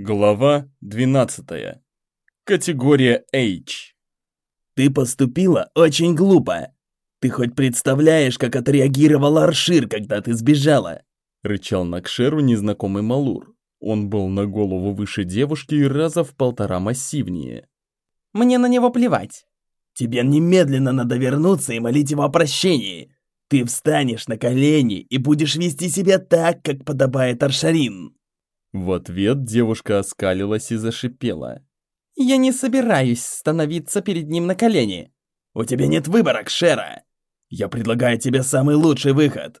Глава 12. Категория H. Ты поступила очень глупо. Ты хоть представляешь, как отреагировал Аршир, когда ты сбежала? Рычал на Кшеру незнакомый Малур. Он был на голову выше девушки и раза в полтора массивнее. Мне на него плевать. Тебе немедленно надо вернуться и молить его о прощении. Ты встанешь на колени и будешь вести себя так, как подобает Аршарин. В ответ девушка оскалилась и зашипела. «Я не собираюсь становиться перед ним на колени». «У тебя нет выбора, Кшера. Я предлагаю тебе самый лучший выход».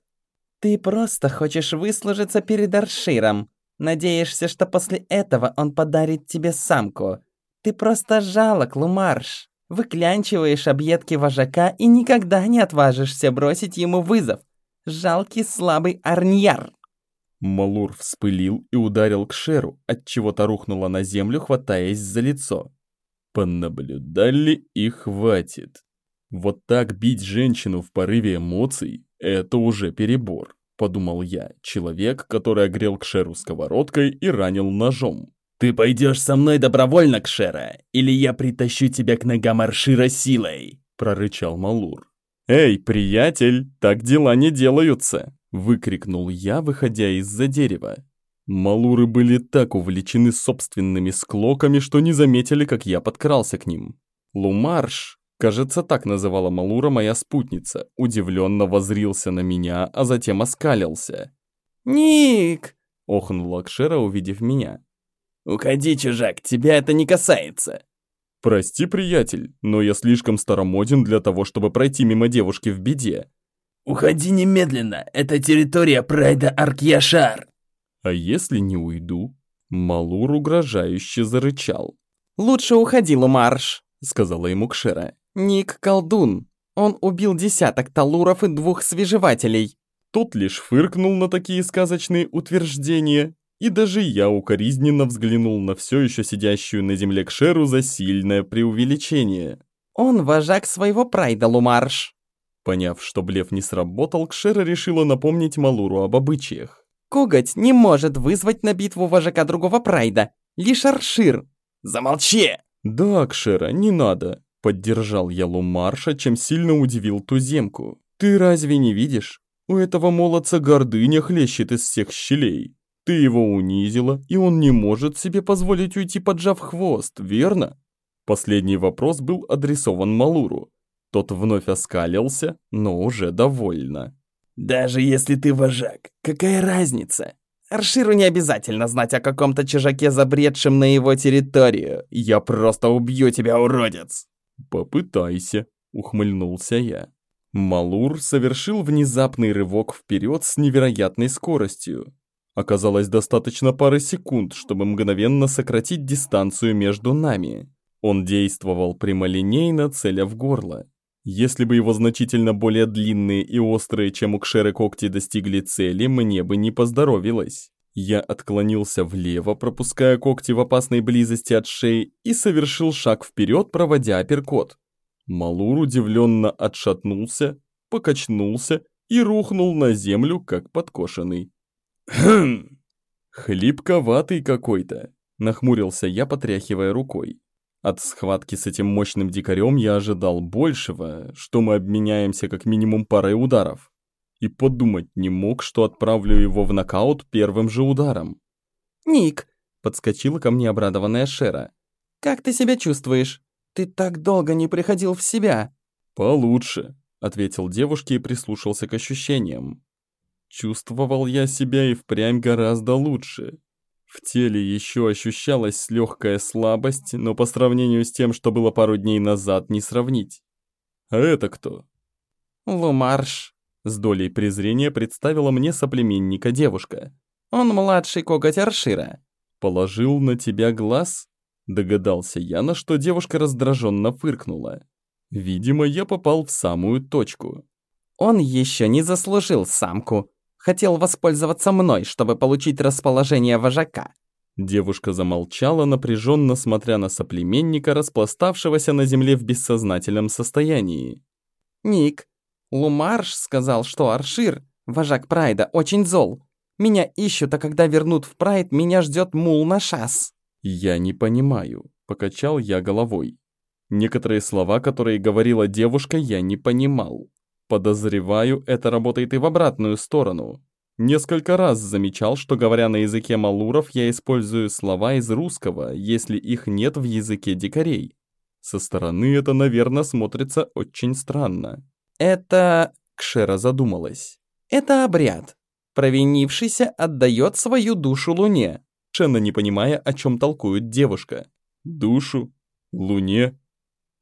«Ты просто хочешь выслужиться перед Арширом. Надеешься, что после этого он подарит тебе самку. Ты просто жалок, Лумарш. Выклянчиваешь объедки вожака и никогда не отважишься бросить ему вызов. Жалкий слабый Арньяр». Малур вспылил и ударил к Шеру, отчего-то рухнула на землю, хватаясь за лицо. Понаблюдали и хватит. Вот так бить женщину в порыве эмоций – это уже перебор, подумал я, человек, который огрел Кшеру сковородкой и ранил ножом. «Ты пойдешь со мной добровольно, Кшера, или я притащу тебя к ногам Аршира силой?» – прорычал Малур. «Эй, приятель, так дела не делаются!» Выкрикнул я, выходя из-за дерева. Малуры были так увлечены собственными склоками, что не заметили, как я подкрался к ним. Лумарш, кажется, так называла Малура моя спутница, удивленно возрился на меня, а затем оскалился. «Ник!» — охнула Кшера, увидев меня. «Уходи, чужак, тебя это не касается!» «Прости, приятель, но я слишком старомоден для того, чтобы пройти мимо девушки в беде. «Уходи немедленно! Это территория прайда Аркьяшар!» «А если не уйду?» Малур угрожающе зарычал. «Лучше уходи, Лумарш», — сказала ему Кшера. «Ник колдун. Он убил десяток талуров и двух свежевателей». Тот лишь фыркнул на такие сказочные утверждения, и даже я укоризненно взглянул на все еще сидящую на земле Кшеру за сильное преувеличение. «Он вожак своего прайда, Лумарш», Поняв, что блеф не сработал, Кшера решила напомнить Малуру об обычаях. «Коготь не может вызвать на битву вожака другого прайда, лишь Аршир!» «Замолчи!» «Да, Кшера, не надо!» Поддержал я Лумарша, чем сильно удивил туземку. «Ты разве не видишь? У этого молодца гордыня хлещет из всех щелей. Ты его унизила, и он не может себе позволить уйти, поджав хвост, верно?» Последний вопрос был адресован Малуру, тот вновь оскалился, но уже довольно. «Даже если ты вожак, какая разница? Арширу не обязательно знать о каком-то чужаке, забредшем на его территорию. Я просто убью тебя, уродец!» «Попытайся», — ухмыльнулся я. Малур совершил внезапный рывок вперед с невероятной скоростью. Оказалось достаточно пары секунд, чтобы мгновенно сократить дистанцию между нами. Он действовал прямолинейно, целя в горло. Если бы его значительно более длинные и острые, чем у Кшеры когти достигли цели, мне бы не поздоровилось. Я отклонился влево, пропуская когти в опасной близости от шеи, и совершил шаг вперед, проводя апперкот. Малур удивленно отшатнулся, покачнулся и рухнул на землю, как подкошенный. «Хм!» «Хлипковатый какой-то», — нахмурился я, потряхивая рукой. От схватки с этим мощным дикарем я ожидал большего, что мы обменяемся как минимум парой ударов. И подумать не мог, что отправлю его в нокаут первым же ударом. «Ник!» — подскочила ко мне обрадованная Шера. «Как ты себя чувствуешь? Ты так долго не приходил в себя!» «Получше», — ответил девушке и прислушался к ощущениям. Чувствовал я себя и впрямь гораздо лучше. В теле еще ощущалась легкая слабость, но по сравнению с тем, что было пару дней назад, не сравнить. «А это кто?» «Лумарш», — с долей презрения представила мне соплеменника девушка. «Он младший коготь Аршира». «Положил на тебя глаз?» Догадался я, на что девушка раздраженно фыркнула. Видимо, я попал в самую точку. «Он еще не заслужил самку», хотел воспользоваться мной, чтобы получить расположение вожака». Девушка замолчала, напряженно смотря на соплеменника, распластавшегося на земле в бессознательном состоянии. «Ник, Лумарш сказал, что Аршир, вожак Прайда, очень зол. Меня ищут, а когда вернут в Прайд, меня ждет мул на шас. Я не понимаю, покачал я головой. Некоторые слова, которые говорила девушка, я не понимал. Подозреваю, это работает и в обратную сторону. Несколько раз замечал, что говоря на языке малуров, я использую слова из русского, если их нет в языке дикарей. Со стороны это, наверное, смотрится очень странно. Это... Кшера задумалась. Это обряд. Провинившийся отдает свою душу Луне. Шена не понимая, о чем толкует девушка. Душу? Луне?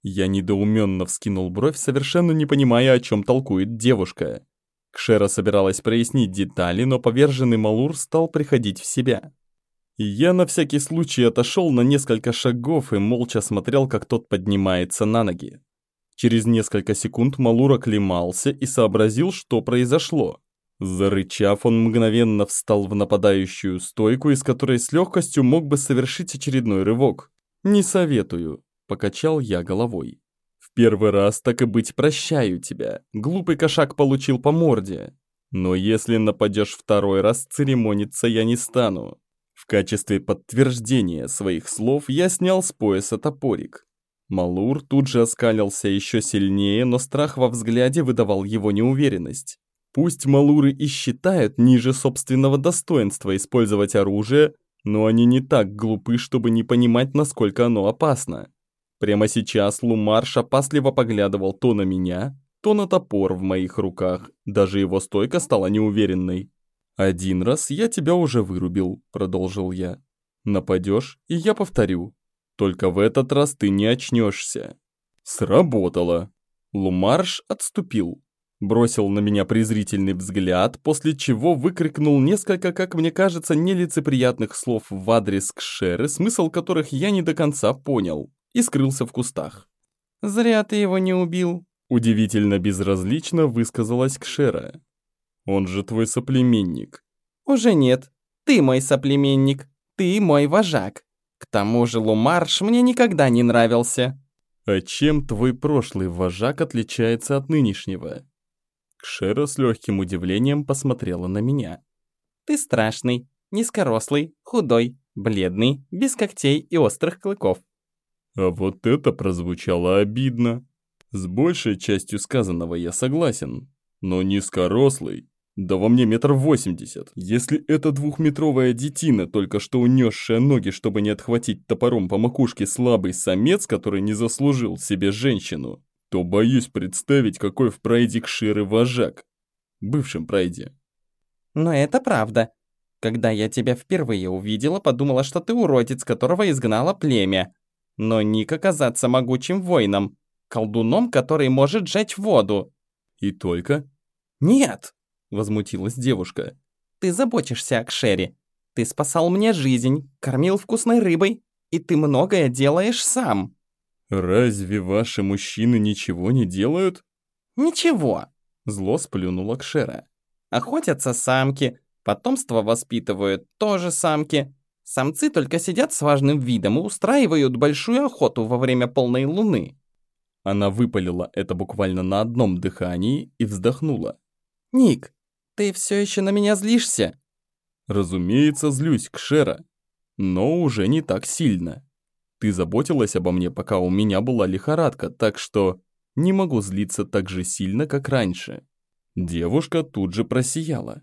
Я недоуменно вскинул бровь, совершенно не понимая, о чем толкует девушка. Кшера собиралась прояснить детали, но поверженный Малур стал приходить в себя. Я на всякий случай отошел на несколько шагов и молча смотрел, как тот поднимается на ноги. Через несколько секунд Малур оклемался и сообразил, что произошло. Зарычав, он мгновенно встал в нападающую стойку, из которой с легкостью мог бы совершить очередной рывок. «Не советую», — покачал я головой первый раз, так и быть, прощаю тебя. Глупый кошак получил по морде. Но если нападешь второй раз, церемониться я не стану. В качестве подтверждения своих слов я снял с пояса топорик. Малур тут же оскалился еще сильнее, но страх во взгляде выдавал его неуверенность. Пусть малуры и считают ниже собственного достоинства использовать оружие, но они не так глупы, чтобы не понимать, насколько оно опасно. Прямо сейчас Лумарш опасливо поглядывал то на меня, то на топор в моих руках. Даже его стойка стала неуверенной. «Один раз я тебя уже вырубил», — продолжил я. «Нападешь, и я повторю. Только в этот раз ты не очнешься». Сработало. Лумарш отступил. Бросил на меня презрительный взгляд, после чего выкрикнул несколько, как мне кажется, нелицеприятных слов в адрес Кшеры, смысл которых я не до конца понял и скрылся в кустах. «Зря ты его не убил», — удивительно безразлично высказалась Кшера. «Он же твой соплеменник». «Уже нет. Ты мой соплеменник. Ты мой вожак. К тому же Лумарш мне никогда не нравился». «А чем твой прошлый вожак отличается от нынешнего?» Кшера с легким удивлением посмотрела на меня. «Ты страшный, низкорослый, худой, бледный, без когтей и острых клыков. А вот это прозвучало обидно. С большей частью сказанного я согласен. Но низкорослый. Да во мне метр восемьдесят. Если это двухметровая детина, только что унесшая ноги, чтобы не отхватить топором по макушке слабый самец, который не заслужил себе женщину, то боюсь представить, какой в прайде Кширы вожак. Бывшем прайде. Но это правда. Когда я тебя впервые увидела, подумала, что ты уродец, которого изгнало племя. Но Ник оказаться могучим воином, колдуном, который может сжечь воду. И только? Нет, возмутилась девушка. Ты заботишься о Кшере. Ты спасал мне жизнь, кормил вкусной рыбой, и ты многое делаешь сам. Разве ваши мужчины ничего не делают? Ничего, зло сплюнула Кшера. Охотятся самки, потомство воспитывают тоже самки, Самцы только сидят с важным видом и устраивают большую охоту во время полной луны. Она выпалила это буквально на одном дыхании и вздохнула. «Ник, ты все еще на меня злишься?» «Разумеется, злюсь, Кшера. Но уже не так сильно. Ты заботилась обо мне, пока у меня была лихорадка, так что не могу злиться так же сильно, как раньше». Девушка тут же просияла.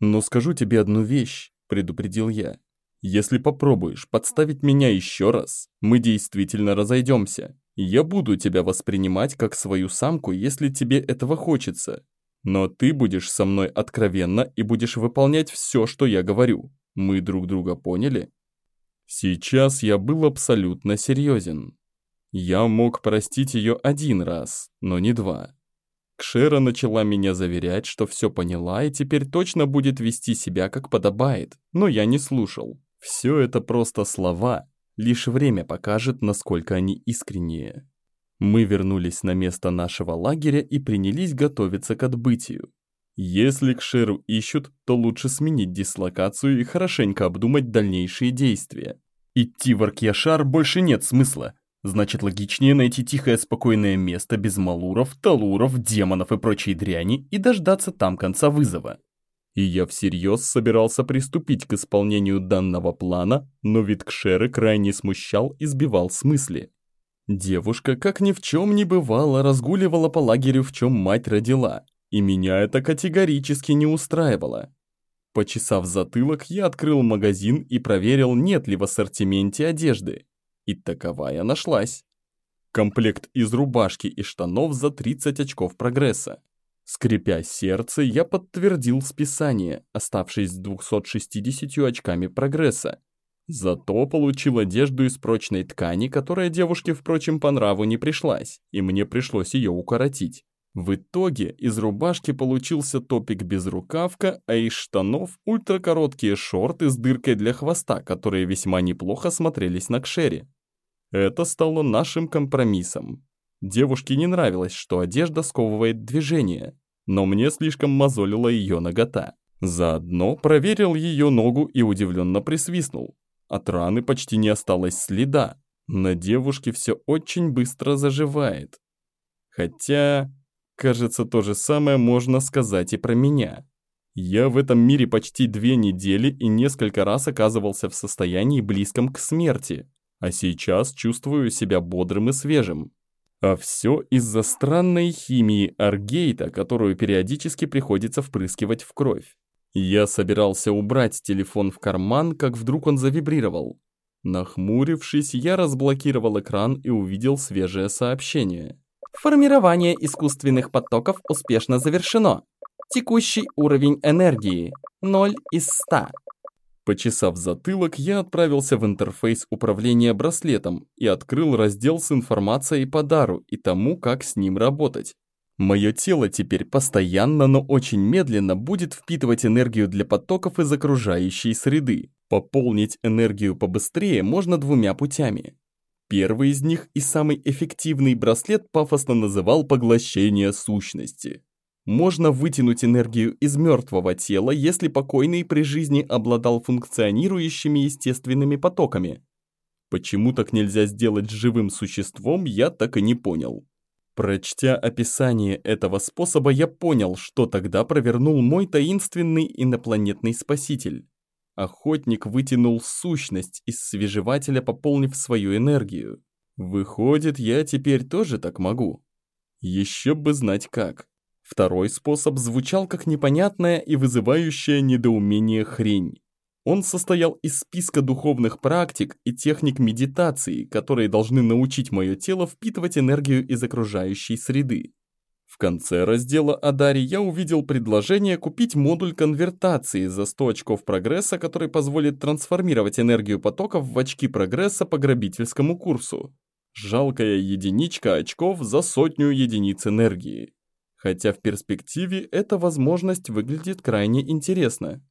«Но скажу тебе одну вещь», — предупредил я. Если попробуешь подставить меня еще раз, мы действительно разойдемся. Я буду тебя воспринимать как свою самку, если тебе этого хочется. Но ты будешь со мной откровенно и будешь выполнять все, что я говорю. Мы друг друга поняли? Сейчас я был абсолютно серьезен. Я мог простить ее один раз, но не два. Кшера начала меня заверять, что все поняла и теперь точно будет вести себя как подобает, но я не слушал. Все это просто слова, лишь время покажет, насколько они искренние. Мы вернулись на место нашего лагеря и принялись готовиться к отбытию. Если Кшеру ищут, то лучше сменить дислокацию и хорошенько обдумать дальнейшие действия. Идти в Аркьяшар больше нет смысла. Значит, логичнее найти тихое спокойное место без малуров, талуров, демонов и прочей дряни и дождаться там конца вызова. И я всерьез собирался приступить к исполнению данного плана, но вид Кшеры крайне смущал и сбивал с мысли. Девушка, как ни в чем не бывало, разгуливала по лагерю, в чем мать родила, и меня это категорически не устраивало. Почесав затылок, я открыл магазин и проверил, нет ли в ассортименте одежды. И таковая нашлась. Комплект из рубашки и штанов за 30 очков прогресса. Скрипя сердце, я подтвердил списание, оставшись с 260 очками прогресса. Зато получил одежду из прочной ткани, которая девушке, впрочем, по нраву не пришлась, и мне пришлось ее укоротить. В итоге из рубашки получился топик без рукавка, а из штанов ультракороткие шорты с дыркой для хвоста, которые весьма неплохо смотрелись на кшере. Это стало нашим компромиссом. Девушке не нравилось, что одежда сковывает движение, но мне слишком мозолила ее нагота. Заодно проверил ее ногу и удивленно присвистнул. От раны почти не осталось следа. На девушке все очень быстро заживает. Хотя, кажется, то же самое можно сказать и про меня. Я в этом мире почти две недели и несколько раз оказывался в состоянии близком к смерти, а сейчас чувствую себя бодрым и свежим. А все из-за странной химии аргейта, которую периодически приходится впрыскивать в кровь. Я собирался убрать телефон в карман, как вдруг он завибрировал. Нахмурившись, я разблокировал экран и увидел свежее сообщение. Формирование искусственных потоков успешно завершено. Текущий уровень энергии – 0 из 100. Почесав затылок, я отправился в интерфейс управления браслетом и открыл раздел с информацией по дару и тому, как с ним работать. Мое тело теперь постоянно, но очень медленно будет впитывать энергию для потоков из окружающей среды. Пополнить энергию побыстрее можно двумя путями. Первый из них и самый эффективный браслет пафосно называл поглощение сущности. Можно вытянуть энергию из мертвого тела, если покойный при жизни обладал функционирующими естественными потоками. Почему так нельзя сделать с живым существом, я так и не понял. Прочтя описание этого способа, я понял, что тогда провернул мой таинственный инопланетный спаситель. Охотник вытянул сущность из свежевателя, пополнив свою энергию. Выходит, я теперь тоже так могу. Еще бы знать как. Второй способ звучал как непонятная и вызывающая недоумение хрень. Он состоял из списка духовных практик и техник медитации, которые должны научить мое тело впитывать энергию из окружающей среды. В конце раздела о даре я увидел предложение купить модуль конвертации за 100 очков прогресса, который позволит трансформировать энергию потоков в очки прогресса по грабительскому курсу. Жалкая единичка очков за сотню единиц энергии хотя в перспективе эта возможность выглядит крайне интересно.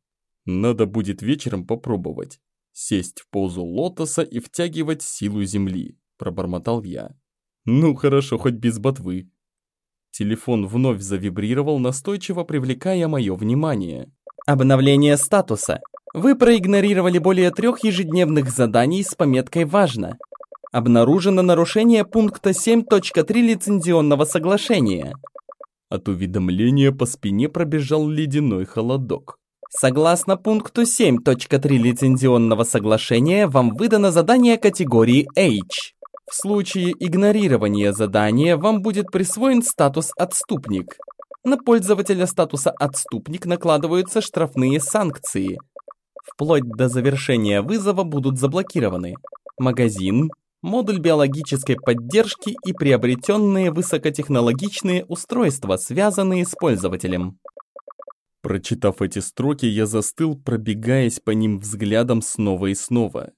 Надо будет вечером попробовать. Сесть в позу лотоса и втягивать силу земли, пробормотал я. Ну хорошо, хоть без ботвы. Телефон вновь завибрировал, настойчиво привлекая мое внимание. Обновление статуса. Вы проигнорировали более трех ежедневных заданий с пометкой «Важно». Обнаружено нарушение пункта 7.3 лицензионного соглашения. От уведомления по спине пробежал ледяной холодок. Согласно пункту 7.3 лицензионного соглашения, вам выдано задание категории H. В случае игнорирования задания вам будет присвоен статус «Отступник». На пользователя статуса «Отступник» накладываются штрафные санкции. Вплоть до завершения вызова будут заблокированы магазин, модуль биологической поддержки и приобретенные высокотехнологичные устройства, связанные с пользователем. Прочитав эти строки, я застыл, пробегаясь по ним взглядом снова и снова.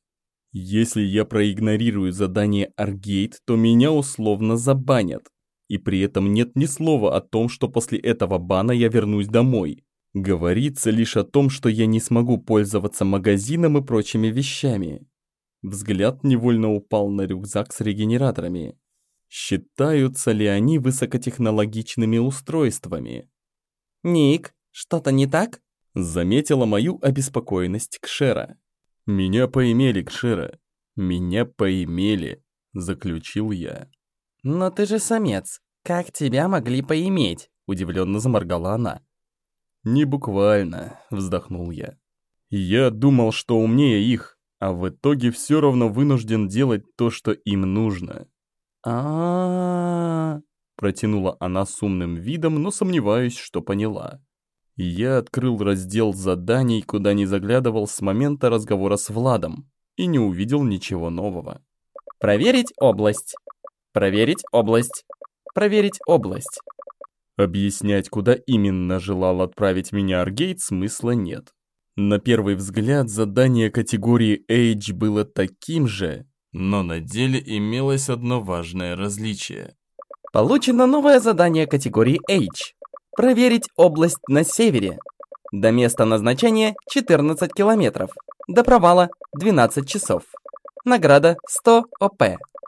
Если я проигнорирую задание Аргейт, то меня условно забанят. И при этом нет ни слова о том, что после этого бана я вернусь домой. Говорится лишь о том, что я не смогу пользоваться магазином и прочими вещами. Взгляд невольно упал на рюкзак с регенераторами. Считаются ли они высокотехнологичными устройствами? «Ник, что-то не так?» Заметила мою обеспокоенность Кшера. «Меня поимели, Кшера. Меня поимели», — заключил я. «Но ты же самец. Как тебя могли поиметь?» — удивленно заморгала она. «Не буквально», — вздохнул я. «Я думал, что умнее их, а в итоге все равно вынужден делать то, что им нужно». а, протянула она с умным видом, но сомневаюсь, что поняла. Я открыл раздел заданий, куда не заглядывал с момента разговора с Владом, и не увидел ничего нового. Проверить область. Проверить область. Проверить область. Объяснять, куда именно желал отправить меня Аргейт, смысла нет. На первый взгляд задание категории H было таким же, но на деле имелось одно важное различие. Получено новое задание категории H. Проверить область на севере. До места назначения 14 километров. До провала 12 часов. Награда 100 ОП.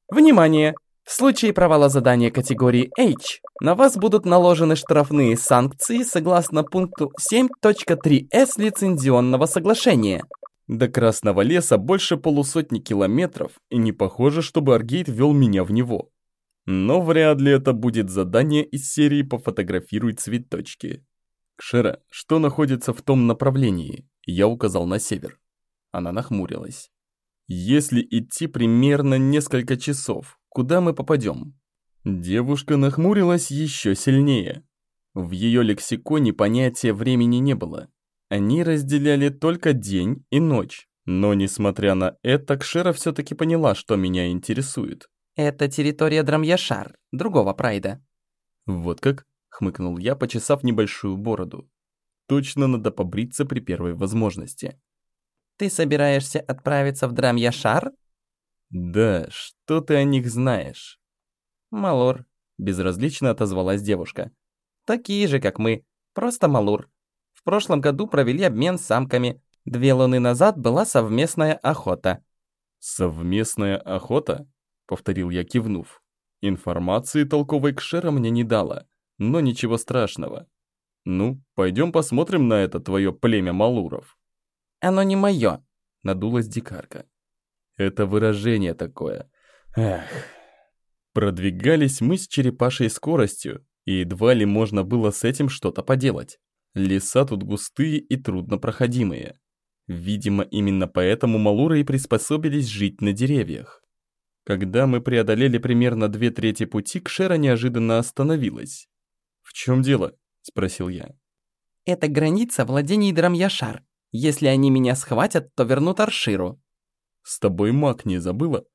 Внимание! В случае провала задания категории H на вас будут наложены штрафные санкции согласно пункту 7.3с лицензионного соглашения. До Красного леса больше полусотни километров, и не похоже, чтобы Аргейт вел меня в него. Но вряд ли это будет задание из серии «Пофотографируй цветочки». «Кшера, что находится в том направлении?» Я указал на север. Она нахмурилась. «Если идти примерно несколько часов, куда мы попадем?» Девушка нахмурилась еще сильнее. В ее лексиконе понятия времени не было. Они разделяли только день и ночь. Но, несмотря на это, Кшера все-таки поняла, что меня интересует. Это территория Драмьяшар, другого прайда. «Вот как?» — хмыкнул я, почесав небольшую бороду. «Точно надо побриться при первой возможности». Ты собираешься отправиться в Драмьяшар? «Да, что ты о них знаешь?» Малур, безразлично отозвалась девушка. Такие же, как мы, просто Малур. В прошлом году провели обмен самками. Две луны назад была совместная охота. «Совместная охота?» — повторил я, кивнув. Информации толковой Кшера мне не дала, но ничего страшного. Ну, пойдем посмотрим на это твое племя Малуров. Оно не мое, надулась дикарка. Это выражение такое. Эх. Продвигались мы с черепашей скоростью, и едва ли можно было с этим что-то поделать. Леса тут густые и труднопроходимые. Видимо, именно поэтому малуры и приспособились жить на деревьях. Когда мы преодолели примерно две трети пути, Кшера неожиданно остановилась. «В чем дело?» – спросил я. «Это граница владений Драмьяшар. Если они меня схватят, то вернут Арширу». «С тобой маг не забыла?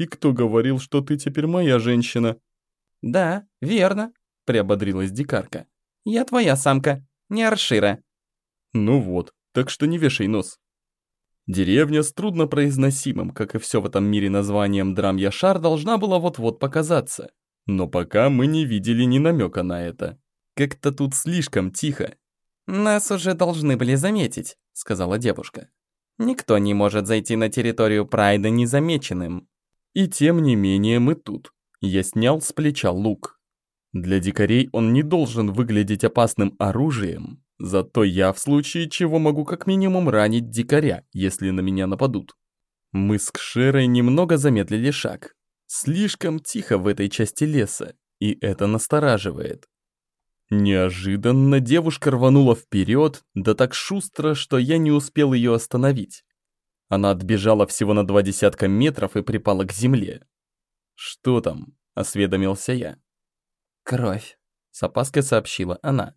И кто говорил, что ты теперь моя женщина?» «Да, верно», – приободрилась дикарка. «Я твоя самка, не Аршира». «Ну вот, так что не вешай нос. Деревня с труднопроизносимым, как и все в этом мире названием Драм-Яшар, должна была вот-вот показаться. Но пока мы не видели ни намека на это. Как-то тут слишком тихо. «Нас уже должны были заметить», — сказала девушка. «Никто не может зайти на территорию Прайда незамеченным». И тем не менее мы тут. Я снял с плеча лук. Для дикарей он не должен выглядеть опасным оружием, Зато я в случае чего могу как минимум ранить дикаря, если на меня нападут. Мы с Кшерой немного замедлили шаг. Слишком тихо в этой части леса, и это настораживает. Неожиданно девушка рванула вперед, да так шустро, что я не успел ее остановить. Она отбежала всего на два десятка метров и припала к земле. «Что там?» — осведомился я. «Кровь», — с опаской сообщила она.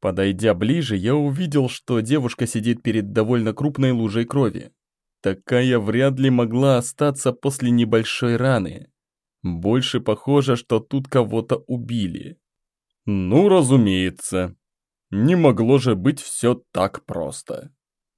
Подойдя ближе, я увидел, что девушка сидит перед довольно крупной лужей крови. Такая вряд ли могла остаться после небольшой раны. Больше похоже, что тут кого-то убили. Ну, разумеется. Не могло же быть все так просто.